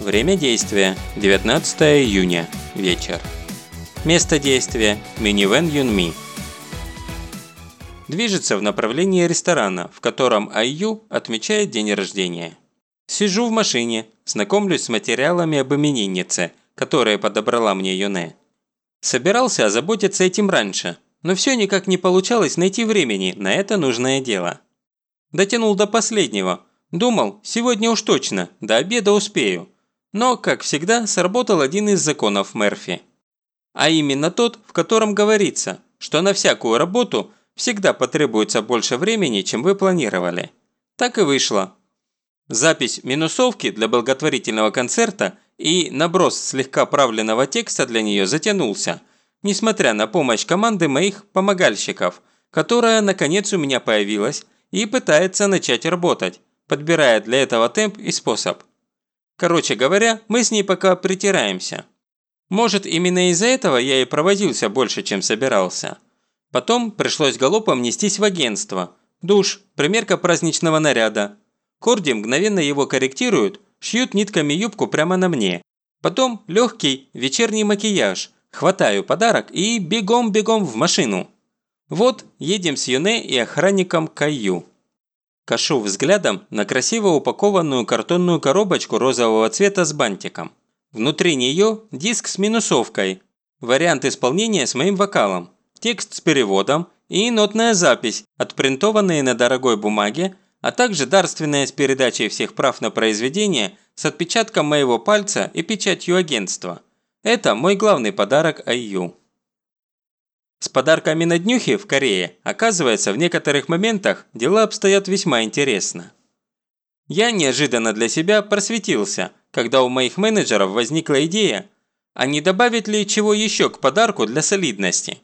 Время действия – 19 июня, вечер. Место действия – минивэн Юнми. Движется в направлении ресторана, в котором Айю отмечает день рождения. Сижу в машине, знакомлюсь с материалами об имениннице, которые подобрала мне Юне. Собирался озаботиться этим раньше, но все никак не получалось найти времени на это нужное дело. Дотянул до последнего. Думал, сегодня уж точно, до обеда успею. Но, как всегда, сработал один из законов Мерфи. А именно тот, в котором говорится, что на всякую работу всегда потребуется больше времени, чем вы планировали. Так и вышло. Запись минусовки для благотворительного концерта и наброс слегка правленного текста для нее затянулся, несмотря на помощь команды моих помогальщиков, которая наконец у меня появилась и пытается начать работать, подбирая для этого темп и способ. Короче говоря, мы с ней пока притираемся. Может, именно из-за этого я и провозился больше, чем собирался. Потом пришлось галопом нестись в агентство. Душ, примерка праздничного наряда. Корди мгновенно его корректируют, шьют нитками юбку прямо на мне. Потом легкий вечерний макияж. Хватаю подарок и бегом-бегом в машину. Вот, едем с Юне и охранником Каю. Кашу взглядом на красиво упакованную картонную коробочку розового цвета с бантиком. Внутри нее диск с минусовкой, вариант исполнения с моим вокалом, текст с переводом и нотная запись, отпринтованные на дорогой бумаге, а также дарственная с передачей всех прав на произведение с отпечатком моего пальца и печатью агентства. Это мой главный подарок Айю. С подарками на днюхи в Корее, оказывается, в некоторых моментах дела обстоят весьма интересно. Я неожиданно для себя просветился, когда у моих менеджеров возникла идея, а не добавить ли чего еще к подарку для солидности.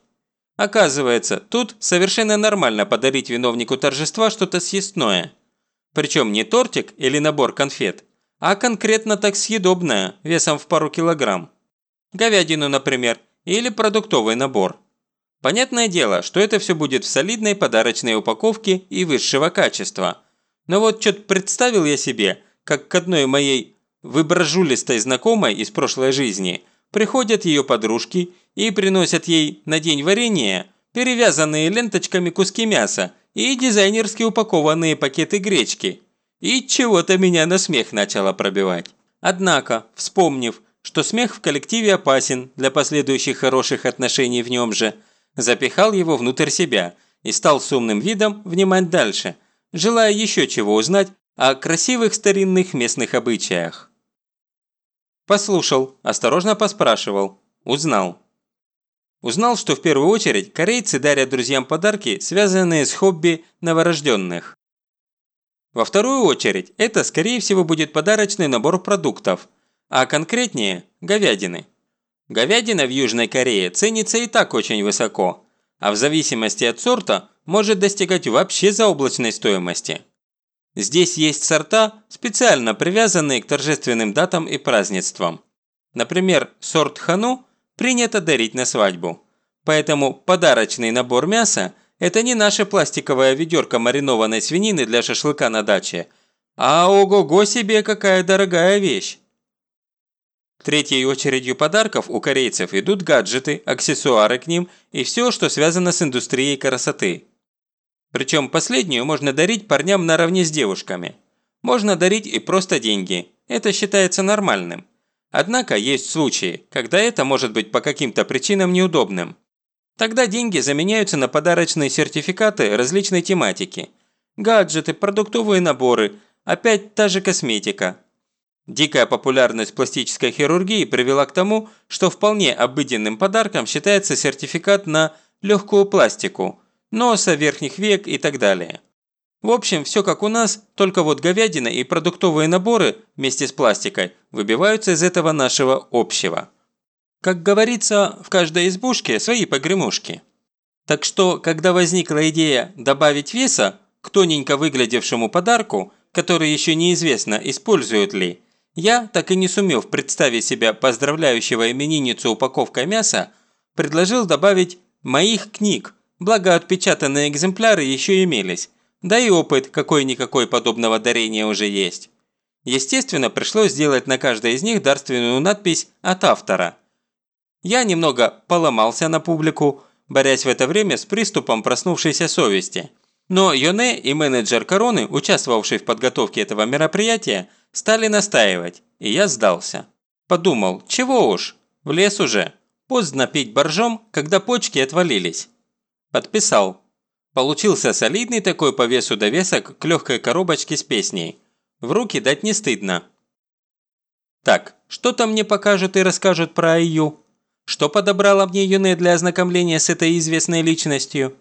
Оказывается, тут совершенно нормально подарить виновнику торжества что-то съестное. Причем не тортик или набор конфет, а конкретно так съедобное, весом в пару килограмм. Говядину, например, или продуктовый набор. Понятное дело, что это все будет в солидной подарочной упаковке и высшего качества. Но вот что-то представил я себе, как к одной моей выброжулистой знакомой из прошлой жизни приходят ее подружки и приносят ей на день варенья перевязанные ленточками куски мяса и дизайнерски упакованные пакеты гречки. И чего-то меня на смех начало пробивать. Однако, вспомнив, что смех в коллективе опасен для последующих хороших отношений в нем же – запихал его внутрь себя и стал с умным видом внимать дальше, желая еще чего узнать о красивых старинных местных обычаях. Послушал, осторожно поспрашивал, узнал. Узнал, что в первую очередь корейцы дарят друзьям подарки, связанные с хобби новорожденных. Во вторую очередь, это скорее всего будет подарочный набор продуктов, а конкретнее – говядины. Говядина в Южной Корее ценится и так очень высоко, а в зависимости от сорта может достигать вообще заоблачной стоимости. Здесь есть сорта, специально привязанные к торжественным датам и празднествам. Например, сорт хану принято дарить на свадьбу. Поэтому подарочный набор мяса – это не наша пластиковая ведерко маринованной свинины для шашлыка на даче, а ого-го себе какая дорогая вещь. Третьей очередью подарков у корейцев идут гаджеты, аксессуары к ним и все, что связано с индустрией красоты. Причем последнюю можно дарить парням наравне с девушками. Можно дарить и просто деньги. Это считается нормальным. Однако есть случаи, когда это может быть по каким-то причинам неудобным. Тогда деньги заменяются на подарочные сертификаты различной тематики. Гаджеты, продуктовые наборы, опять та же косметика, Дикая популярность пластической хирургии привела к тому, что вполне обыденным подарком считается сертификат на легкую пластику, носа, верхних век и так далее. В общем, все как у нас, только вот говядина и продуктовые наборы вместе с пластикой выбиваются из этого нашего общего. Как говорится, в каждой избушке свои погремушки. Так что, когда возникла идея добавить веса к тоненько выглядевшему подарку, который еще неизвестно, используют ли, я, так и не сумев представить себя поздравляющего именинницу упаковкой мяса, предложил добавить моих книг, благо отпечатанные экземпляры еще имелись, да и опыт какой-никакой подобного дарения уже есть. Естественно, пришлось сделать на каждой из них дарственную надпись от автора. Я немного поломался на публику, борясь в это время с приступом проснувшейся совести. Но Йоне и менеджер Короны, участвовавший в подготовке этого мероприятия, стали настаивать, и я сдался. Подумал, чего уж, в лес уже. Поздно пить боржом, когда почки отвалились. Подписал. Получился солидный такой по весу довесок к легкой коробочке с песней. В руки дать не стыдно. Так, что-то мне покажут и расскажут про Айю. Что подобрала мне Юне для ознакомления с этой известной личностью?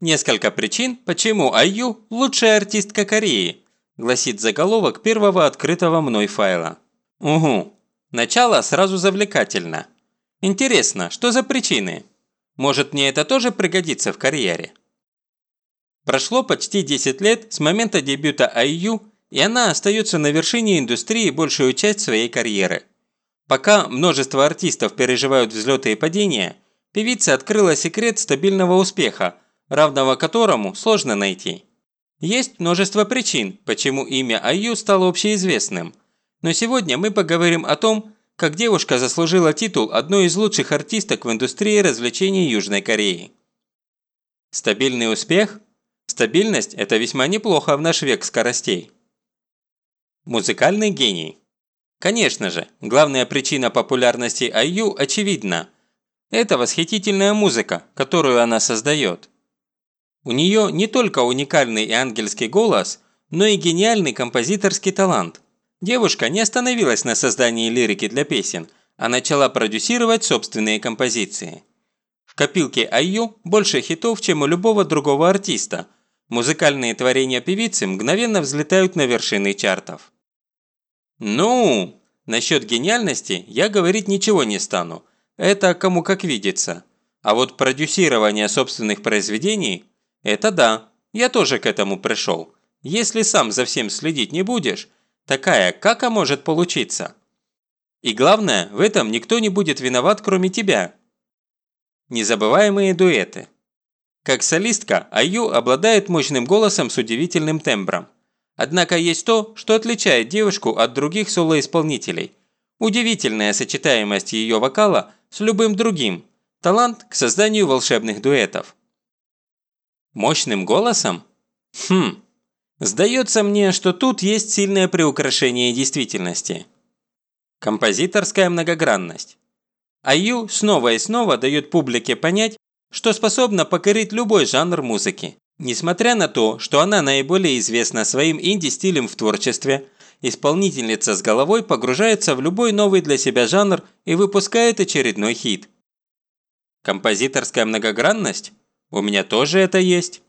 Несколько причин, почему Айю – лучшая артистка Кореи, гласит заголовок первого открытого мной файла. Угу. Начало сразу завлекательно. Интересно, что за причины? Может мне это тоже пригодится в карьере? Прошло почти 10 лет с момента дебюта Айю, и она остается на вершине индустрии большую часть своей карьеры. Пока множество артистов переживают взлеты и падения, певица открыла секрет стабильного успеха, равного которому сложно найти. Есть множество причин, почему имя Айю стало общеизвестным. Но сегодня мы поговорим о том, как девушка заслужила титул одной из лучших артисток в индустрии развлечений Южной Кореи. Стабильный успех? Стабильность – это весьма неплохо в наш век скоростей. Музыкальный гений. Конечно же, главная причина популярности IU очевидна. Это восхитительная музыка, которую она создает. У нее не только уникальный и ангельский голос, но и гениальный композиторский талант – Девушка не остановилась на создании лирики для песен, а начала продюсировать собственные композиции. В копилке Айю больше хитов, чем у любого другого артиста. Музыкальные творения певицы мгновенно взлетают на вершины чартов. Ну, насчет гениальности я говорить ничего не стану. Это кому как видится. А вот продюсирование собственных произведений – это да, я тоже к этому пришел. Если сам за всем следить не будешь, Такая кака может получиться. И главное, в этом никто не будет виноват, кроме тебя. Незабываемые дуэты. Как солистка, Аю обладает мощным голосом с удивительным тембром. Однако есть то, что отличает девушку от других солоисполнителей. Удивительная сочетаемость ее вокала с любым другим. Талант к созданию волшебных дуэтов. Мощным голосом? Хм, Сдается мне, что тут есть сильное приукрашение действительности. Композиторская многогранность. Аю снова и снова дает публике понять, что способна покорить любой жанр музыки. Несмотря на то, что она наиболее известна своим инди-стилем в творчестве, исполнительница с головой погружается в любой новый для себя жанр и выпускает очередной хит. Композиторская многогранность? У меня тоже это есть.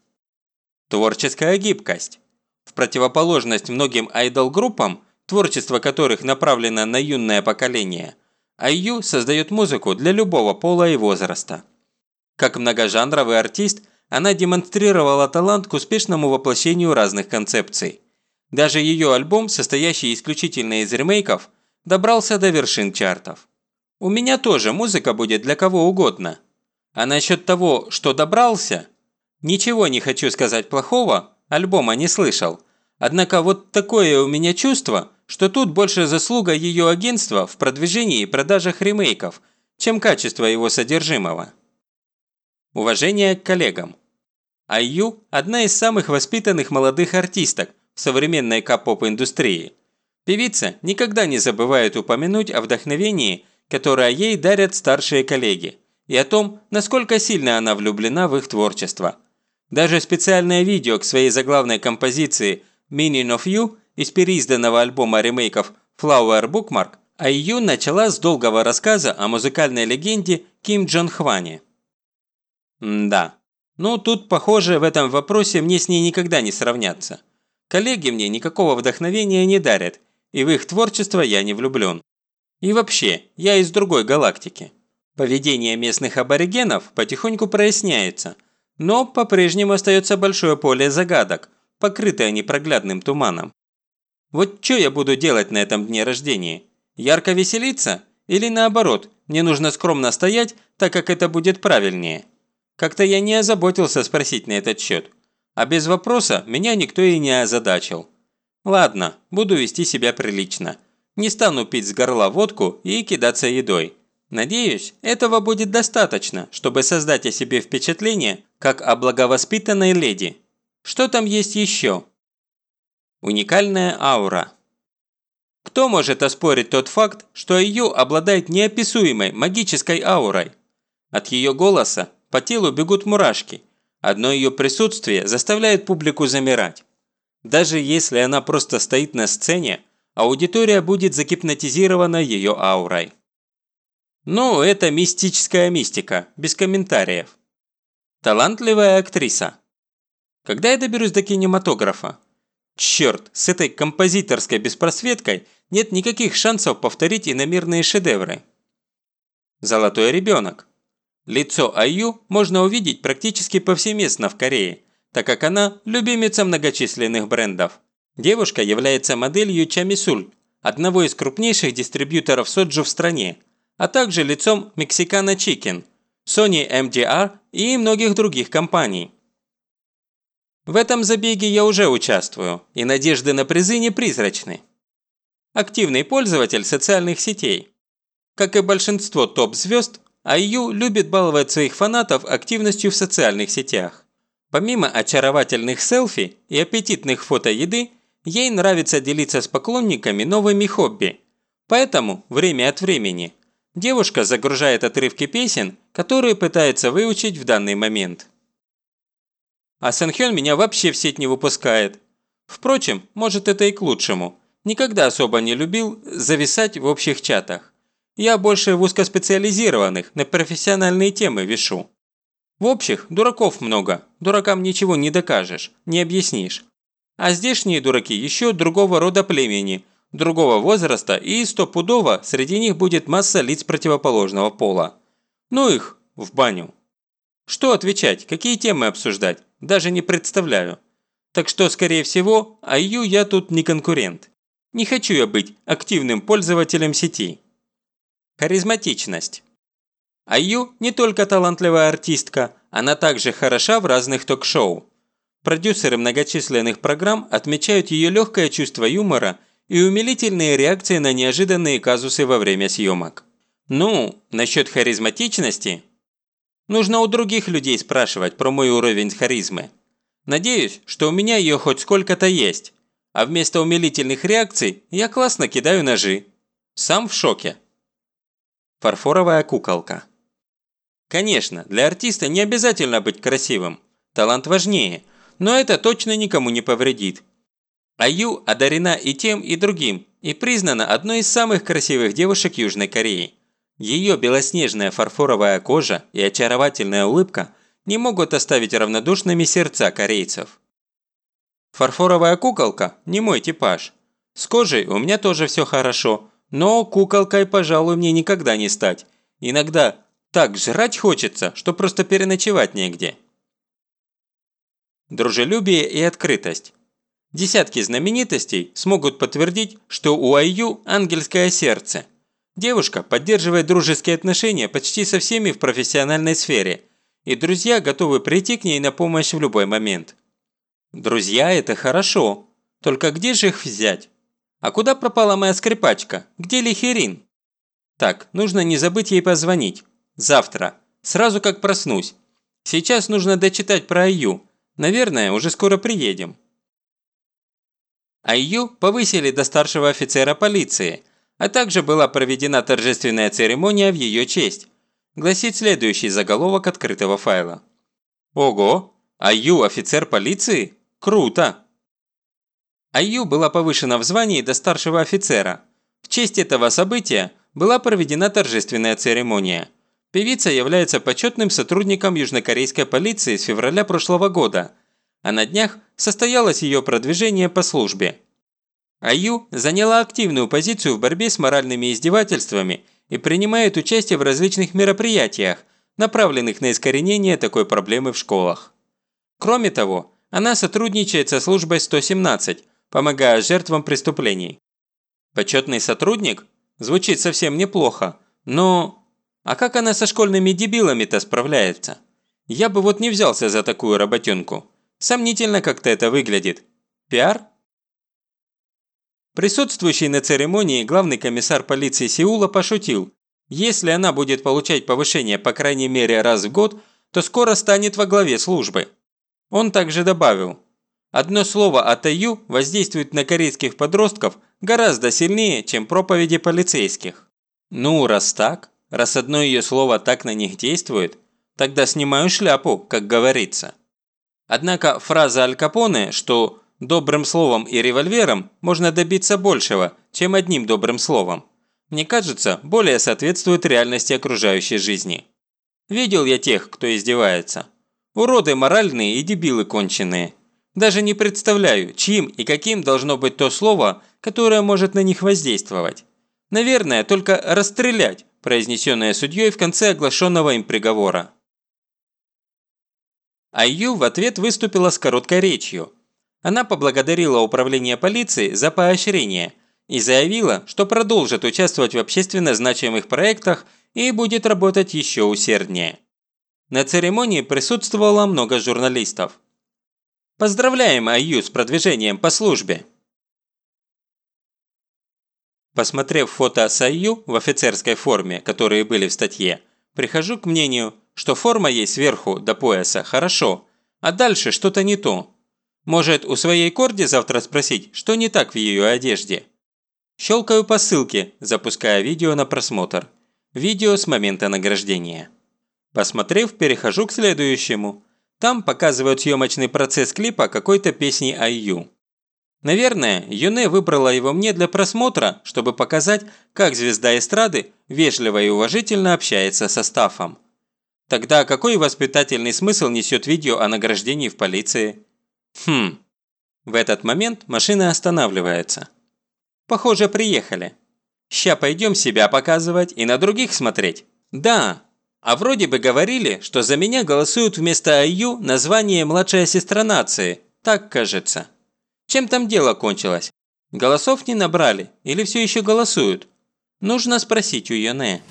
Творческая гибкость. В противоположность многим айдол-группам, творчество которых направлено на юное поколение, IU создает музыку для любого пола и возраста. Как многожанровый артист, она демонстрировала талант к успешному воплощению разных концепций. Даже ее альбом, состоящий исключительно из ремейков, добрался до вершин чартов. У меня тоже музыка будет для кого угодно. А насчет того, что добрался, ничего не хочу сказать плохого, альбома не слышал. Однако вот такое у меня чувство, что тут больше заслуга ее агентства в продвижении и продажах ремейков, чем качество его содержимого. Уважение к коллегам. Айю – одна из самых воспитанных молодых артисток в современной кап-поп-индустрии. Певица никогда не забывает упомянуть о вдохновении, которое ей дарят старшие коллеги, и о том, насколько сильно она влюблена в их творчество – даже специальное видео к своей заглавной композиции «Meaning of You» из переизданного альбома ремейков «Flower Bookmark» Айю начала с долгого рассказа о музыкальной легенде Ким Джон Хване. да. Ну, тут, похоже, в этом вопросе мне с ней никогда не сравняться. Коллеги мне никакого вдохновения не дарят, и в их творчество я не влюблен. И вообще, я из другой галактики. Поведение местных аборигенов потихоньку проясняется – но по-прежнему остается большое поле загадок, покрытое непроглядным туманом. Вот что я буду делать на этом дне рождения? Ярко веселиться? Или наоборот, мне нужно скромно стоять, так как это будет правильнее? Как-то я не озаботился спросить на этот счет. А без вопроса меня никто и не озадачил. Ладно, буду вести себя прилично. Не стану пить с горла водку и кидаться едой. Надеюсь, этого будет достаточно, чтобы создать о себе впечатление, как о благовоспитанной леди. Что там есть еще? Уникальная аура. Кто может оспорить тот факт, что Аю обладает неописуемой магической аурой? От ее голоса по телу бегут мурашки. Одно ее присутствие заставляет публику замирать. Даже если она просто стоит на сцене, аудитория будет загипнотизирована ее аурой. Ну, это мистическая мистика, без комментариев. Талантливая актриса. Когда я доберусь до кинематографа? Черт, с этой композиторской беспросветкой нет никаких шансов повторить иномирные шедевры. Золотой ребенок. Лицо Аю можно увидеть практически повсеместно в Корее, так как она – любимица многочисленных брендов. Девушка является моделью Чамисуль, одного из крупнейших дистрибьюторов соджу в стране, а также лицом Mexicana Chicken, Sony MDR и многих других компаний. В этом забеге я уже участвую, и надежды на призы не призрачны. Активный пользователь социальных сетей. Как и большинство топ-звезд, IU любит баловать своих фанатов активностью в социальных сетях. Помимо очаровательных селфи и аппетитных фото еды, ей нравится делиться с поклонниками новыми хобби. Поэтому, время от времени, девушка загружает отрывки песен, которые пытается выучить в данный момент. А Сэнхён меня вообще в сеть не выпускает. Впрочем, может это и к лучшему. Никогда особо не любил зависать в общих чатах. Я больше в узкоспециализированных, на профессиональные темы вешу. В общих дураков много, дуракам ничего не докажешь, не объяснишь. А здешние дураки еще другого рода племени, другого возраста и стопудово среди них будет масса лиц противоположного пола. Ну их в баню. Что отвечать, какие темы обсуждать, даже не представляю. Так что, скорее всего, IU я тут не конкурент. Не хочу я быть активным пользователем сети. Харизматичность. Аю не только талантливая артистка, она также хороша в разных ток-шоу. Продюсеры многочисленных программ отмечают ее легкое чувство юмора и умилительные реакции на неожиданные казусы во время съемок. Ну, насчет харизматичности? Нужно у других людей спрашивать про мой уровень харизмы. Надеюсь, что у меня ее хоть сколько-то есть. А вместо умилительных реакций я классно кидаю ножи. Сам в шоке. Фарфоровая куколка. Конечно, для артиста не обязательно быть красивым. Талант важнее. Но это точно никому не повредит. Аю одарена и тем, и другим, и признана одной из самых красивых девушек Южной Кореи. Ее белоснежная фарфоровая кожа и очаровательная улыбка не могут оставить равнодушными сердца корейцев. Фарфоровая куколка – не мой типаж. С кожей у меня тоже все хорошо, но куколкой, пожалуй, мне никогда не стать. Иногда так жрать хочется, что просто переночевать негде. Дружелюбие и открытость. Десятки знаменитостей смогут подтвердить, что у Айю ангельское сердце. Девушка поддерживает дружеские отношения почти со всеми в профессиональной сфере, и друзья готовы прийти к ней на помощь в любой момент. Друзья – это хорошо, только где же их взять? А куда пропала моя скрипачка? Где Лихерин? Так, нужно не забыть ей позвонить. Завтра. Сразу как проснусь. Сейчас нужно дочитать про Аю. Наверное, уже скоро приедем. Аю повысили до старшего офицера полиции, а также была проведена торжественная церемония в ее честь. Гласит следующий заголовок открытого файла. Ого! Аю офицер полиции? Круто! Аю была повышена в звании до старшего офицера. В честь этого события была проведена торжественная церемония – Певица является почетным сотрудником южнокорейской полиции с февраля прошлого года, а на днях состоялось ее продвижение по службе. Аю заняла активную позицию в борьбе с моральными издевательствами и принимает участие в различных мероприятиях, направленных на искоренение такой проблемы в школах. Кроме того, она сотрудничает со службой 117, помогая жертвам преступлений. Почетный сотрудник? Звучит совсем неплохо, но а как она со школьными дебилами-то справляется? Я бы вот не взялся за такую работенку. Сомнительно как-то это выглядит. Пиар? Присутствующий на церемонии главный комиссар полиции Сеула пошутил, если она будет получать повышение по крайней мере раз в год, то скоро станет во главе службы. Он также добавил, одно слово от Аю воздействует на корейских подростков гораздо сильнее, чем проповеди полицейских. Ну, раз так, раз одно ее слово так на них действует, тогда снимаю шляпу, как говорится. Однако фраза Аль Капоне, что «добрым словом и револьвером можно добиться большего, чем одним добрым словом», мне кажется, более соответствует реальности окружающей жизни. Видел я тех, кто издевается. Уроды моральные и дебилы конченые. Даже не представляю, чьим и каким должно быть то слово, которое может на них воздействовать. Наверное, только расстрелять, произнесенное судьей в конце оглашенного им приговора. Айю в ответ выступила с короткой речью. Она поблагодарила управление полиции за поощрение и заявила, что продолжит участвовать в общественно значимых проектах и будет работать еще усерднее. На церемонии присутствовало много журналистов. Поздравляем Айю с продвижением по службе! Посмотрев фото с Айю в офицерской форме, которые были в статье, прихожу к мнению, что форма ей сверху до пояса хорошо, а дальше что-то не то. Может, у своей Корди завтра спросить, что не так в ее одежде? Щелкаю по ссылке, запуская видео на просмотр. Видео с момента награждения. Посмотрев, перехожу к следующему. Там показывают съемочный процесс клипа какой-то песни IU. Наверное, Юне выбрала его мне для просмотра, чтобы показать, как звезда эстрады вежливо и уважительно общается со Стафом. Тогда какой воспитательный смысл несет видео о награждении в полиции? Хм. В этот момент машина останавливается. Похоже, приехали. Ща пойдем себя показывать и на других смотреть. Да, а вроде бы говорили, что за меня голосуют вместо Аю название «младшая сестра нации». Так кажется. Чем там дело кончилось? Голосов не набрали или все еще голосуют? Нужно спросить у Йоне.